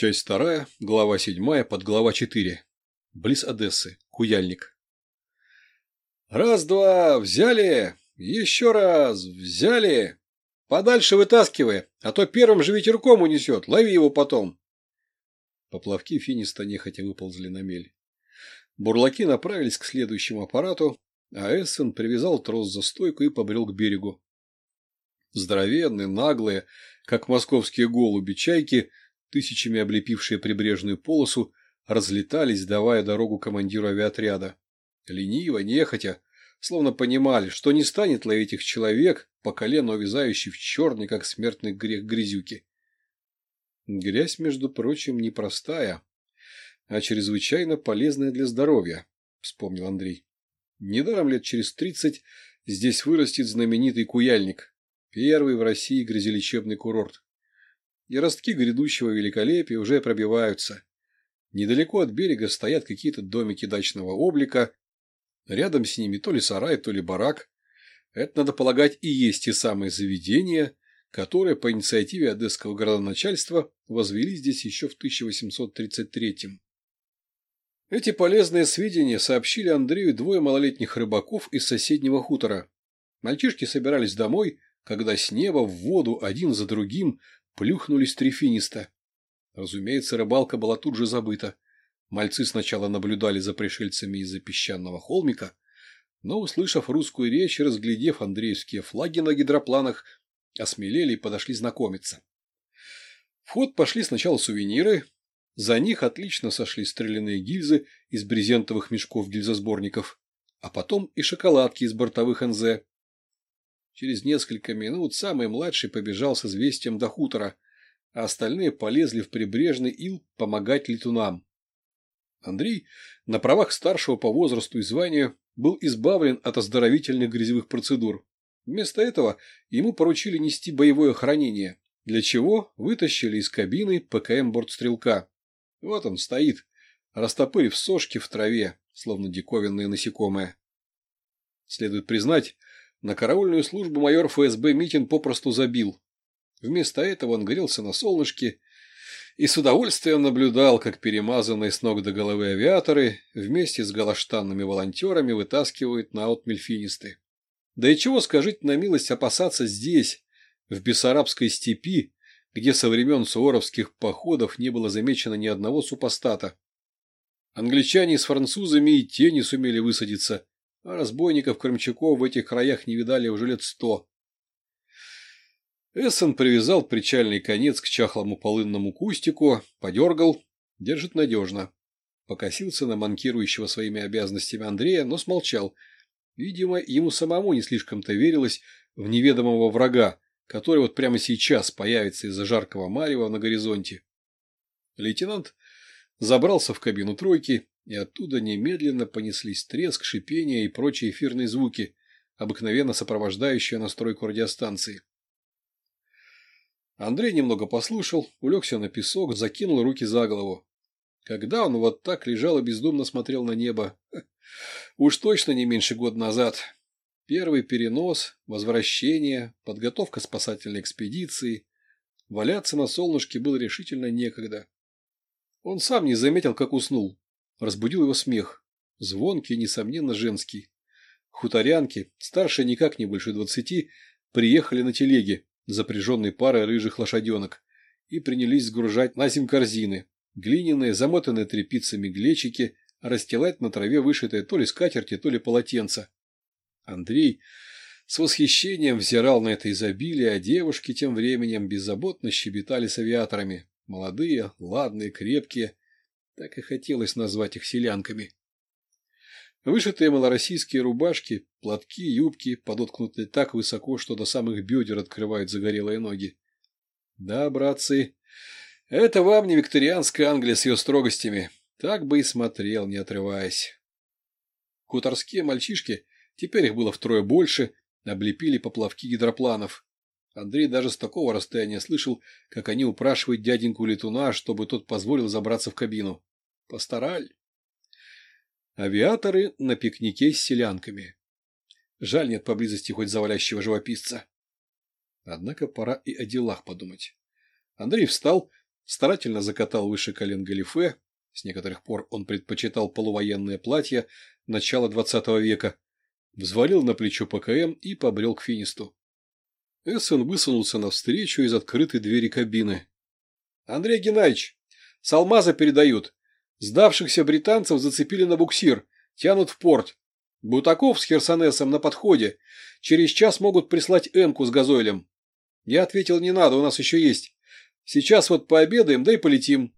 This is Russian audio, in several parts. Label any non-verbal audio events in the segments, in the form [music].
Часть вторая, глава седьмая, подглава четыре. Близ Одессы. Куяльник. «Раз-два, взяли! Еще раз, взяли! Подальше вытаскивай, а то первым же ветерком унесет, лови его потом!» Поплавки финиста нехотя выползли на мель. Бурлаки направились к следующему аппарату, а Эссен привязал трос за стойку и побрел к берегу. Здоровенные, наглые, как московские голуби, чайки, тысячами облепившие прибрежную полосу, разлетались, давая дорогу командиру авиаотряда. Лениво, нехотя, словно понимали, что не станет ловить их человек, по колено увязающий в черный, как смертный грех грязюки. Грязь, между прочим, непростая, а чрезвычайно полезная для здоровья, вспомнил Андрей. Недаром лет через тридцать здесь вырастет знаменитый куяльник, первый в России грязелечебный курорт. И ростки грядущего великолепия уже пробиваются. Недалеко от берега стоят какие-то домики дачного облика, рядом с ними то ли сарай, то ли барак. Это, надо полагать, и есть те самые заведения, которые по инициативе одесского городоначальства возвели здесь еще в 1833 -м. Эти полезные сведения сообщили Андрею двое малолетних рыбаков из соседнего хутора. Мальчишки собирались домой, когда с неба в воду один за другим плюхнулись трефиниста. Разумеется, рыбалка была тут же забыта. Мальцы сначала наблюдали за пришельцами из-за песчаного холмика, но, услышав русскую речь и разглядев андреевские флаги на гидропланах, осмелели и подошли знакомиться. В ход пошли сначала сувениры, за них отлично сошли стрелянные гильзы из брезентовых мешков гильзосборников, а потом и шоколадки из бортовых НЗ. Через несколько минут самый младший побежал с известием до хутора, а остальные полезли в прибрежный ил помогать летунам. Андрей, на правах старшего по возрасту и званию, был избавлен от оздоровительных грязевых процедур. Вместо этого ему поручили нести боевое хранение, для чего вытащили из кабины ПКМ бортстрелка. Вот он стоит, растопырив сошки в траве, словно диковинные насекомые. Следует признать, на караульную службу майор ФСБ Митин попросту забил. Вместо этого он грелся на солнышке и с удовольствием наблюдал, как перемазанные с ног до головы авиаторы вместе с галаштанными волонтерами вытаскивают на отмельфинисты. Да и чего, скажите на милость, опасаться здесь, в Бессарабской степи, где со времен суворовских походов не было замечено ни одного супостата. Англичане с французами и те не сумели высадиться, а разбойников-крымчаков в этих краях не видали уже лет сто. Эссен привязал причальный конец к чахлому полынному кустику, подергал, держит надежно. Покосился на манкирующего своими обязанностями Андрея, но смолчал. Видимо, ему самому не слишком-то верилось в неведомого врага, который вот прямо сейчас появится из-за жаркого марева на горизонте. Лейтенант забрался в кабину тройки, и оттуда немедленно понеслись треск, шипение и прочие эфирные звуки, обыкновенно сопровождающие настройку радиостанции. Андрей немного послушал, улегся на песок, закинул руки за голову. Когда он вот так лежал и бездумно смотрел на небо? [laughs] Уж точно не меньше года назад. Первый перенос, возвращение, подготовка спасательной экспедиции. Валяться на солнышке было решительно некогда. Он сам не заметил, как уснул. Разбудил его смех. Звонкий, несомненно, женский. Хуторянки, старше никак не больше двадцати, приехали на телеге, запряженной парой рыжих лошаденок, и принялись сгружать на зим корзины, глиняные, замотанные тряпицами глечики, расстилать на траве вышитые то ли скатерти, то ли полотенца. Андрей с восхищением взирал на это изобилие, а девушки тем временем беззаботно щебетали с авиаторами. Молодые, ладные, крепкие. Так и хотелось назвать их селянками. Вышитые малороссийские рубашки, платки, юбки, подоткнутые так высоко, что до самых бедер открывают загорелые ноги. Да, братцы, это вам не викторианская Англия с ее строгостями. Так бы и смотрел, не отрываясь. Хуторские мальчишки Теперь их было втрое больше, облепили поплавки гидропланов. Андрей даже с такого расстояния слышал, как они упрашивают дяденьку летуна, чтобы тот позволил забраться в кабину. Постарали. Авиаторы на пикнике с селянками. Жаль нет поблизости хоть завалящего живописца. Однако пора и о делах подумать. Андрей встал, старательно закатал выше колен галифе, с некоторых пор он предпочитал полувоенное платье начала двадцатого века, взвалил на плечо ПКМ и побрел к финисту. Эссен высунулся навстречу из открытой двери кабины. — Андрей Геннадьевич, с алмаза передают. Сдавшихся британцев зацепили на буксир, тянут в порт. Бутаков с Херсонесом на подходе. Через час могут прислать Энку с газойлем. Я ответил, не надо, у нас еще есть. Сейчас вот пообедаем, да и полетим.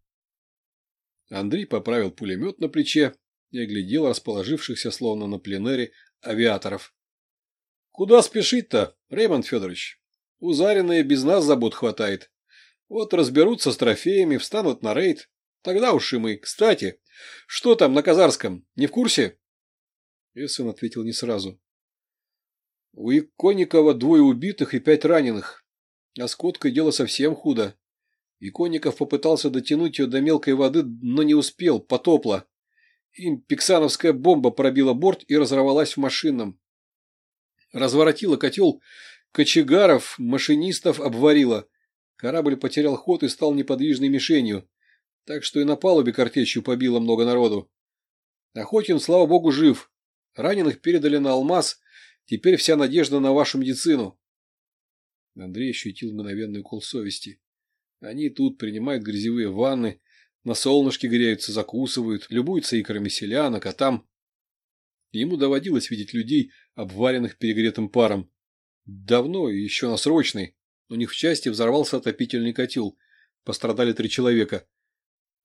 Андрей поправил пулемет на плече и оглядел расположившихся, словно на пленэре, авиаторов. Куда спешить-то, Реймонд Федорович? У Зарина без нас забот хватает. Вот разберутся с трофеями, встанут на рейд. Тогда уж и мы. Кстати, что там на Казарском? Не в курсе? Эссен ответил не сразу. У Иконникова двое убитых и пять раненых. А с Коткой дело совсем худо. Иконников попытался дотянуть ее до мелкой воды, но не успел, потопло. Им пиксановская бомба пробила борт и разорвалась в машинном. Разворотила котел, кочегаров, машинистов обварила. Корабль потерял ход и стал неподвижной мишенью. Так что и на палубе картечью побило много народу. Охотин, слава богу, жив. Раненых передали на алмаз. Теперь вся надежда на вашу медицину. Андрей ощутил мгновенный укол совести. Они тут принимают грязевые ванны, на солнышке греются, закусывают, любуются икрами селянок, а там... Ему доводилось видеть людей, обваренных перегретым паром. Давно и еще на срочной. У них в части взорвался отопительный котел. Пострадали три человека.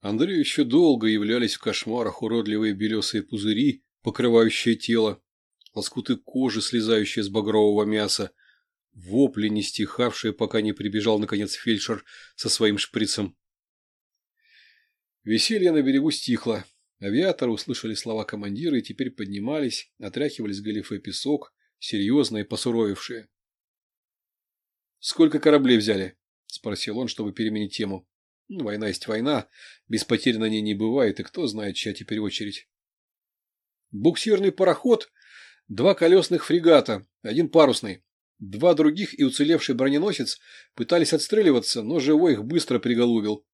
Андрею еще долго являлись в кошмарах уродливые белесые пузыри, покрывающие тело, лоскуты кожи, слезающие с багрового мяса, вопли, не стихавшие, пока не прибежал, наконец, фельдшер со своим шприцем. Веселье на берегу стихло. Авиаторы услышали слова командира и теперь поднимались, отряхивали с галифе песок, серьезные, посуровевшие. «Сколько кораблей взяли?» – спросил он, чтобы переменить тему. Ну, «Война есть война, без потерь на ней не бывает, и кто знает, чья теперь очередь». «Буксирный пароход, два колесных фрегата, один парусный. Два других и уцелевший броненосец пытались отстреливаться, но живой их быстро приголубил.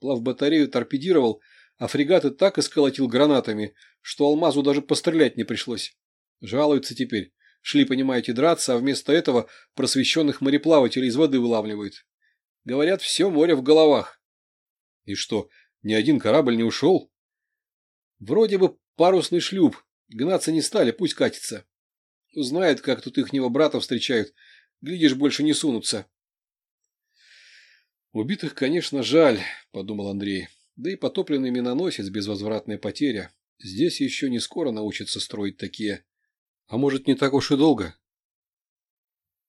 Плавбатарею торпедировал, а фрегаты так исколотил гранатами, что алмазу даже пострелять не пришлось. Жалуются теперь. Шли, понимаете, драться, а вместо этого просвещенных мореплавателей из воды вылавливают. Говорят, все море в головах. И что, ни один корабль не ушел? Вроде бы парусный шлюп. Гнаться не стали, пусть катится. Узнает, как тут ихнего брата встречают. Глядишь, больше не сунутся. Убитых, конечно, жаль, подумал Андрей. Да и потопленный миноносец – безвозвратная потеря. Здесь еще не скоро научатся строить такие. А может, не так уж и долго.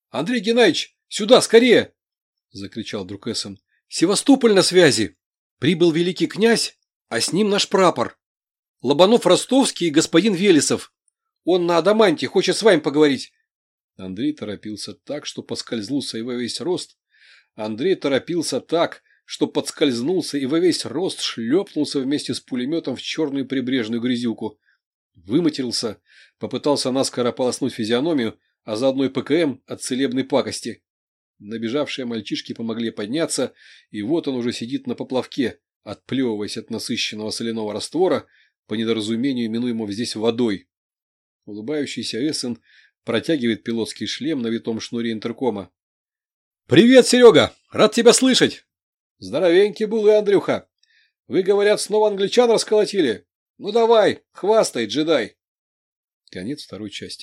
«Андрей Геннадьевич, сюда, скорее!» – закричал друг Эссен. «Севастополь на связи! Прибыл великий князь, а с ним наш прапор. Лобанов Ростовский и господин Велесов. Он на Адаманте, хочет с вами поговорить. Андрей торопился так, что поскользнулся и во весь рост. Андрей торопился так, что подскользнулся и во весь рост шлепнулся вместе с пулеметом в черную прибрежную грязюку. Выматерился, попытался наскоро полоснуть физиономию, а заодно и ПКМ от целебной пакости. Набежавшие мальчишки помогли подняться, и вот он уже сидит на поплавке, отплевываясь от насыщенного соляного раствора, по недоразумению именуемого здесь водой. Улыбающийся Эссен протягивает пилотский шлем на витом шнуре интеркома. «Привет, Серега! Рад тебя слышать!» «Здоровенький был и Андрюха! Вы, говорят, снова англичан расколотили? Ну давай, хвастай, джедай!» Конец второй части.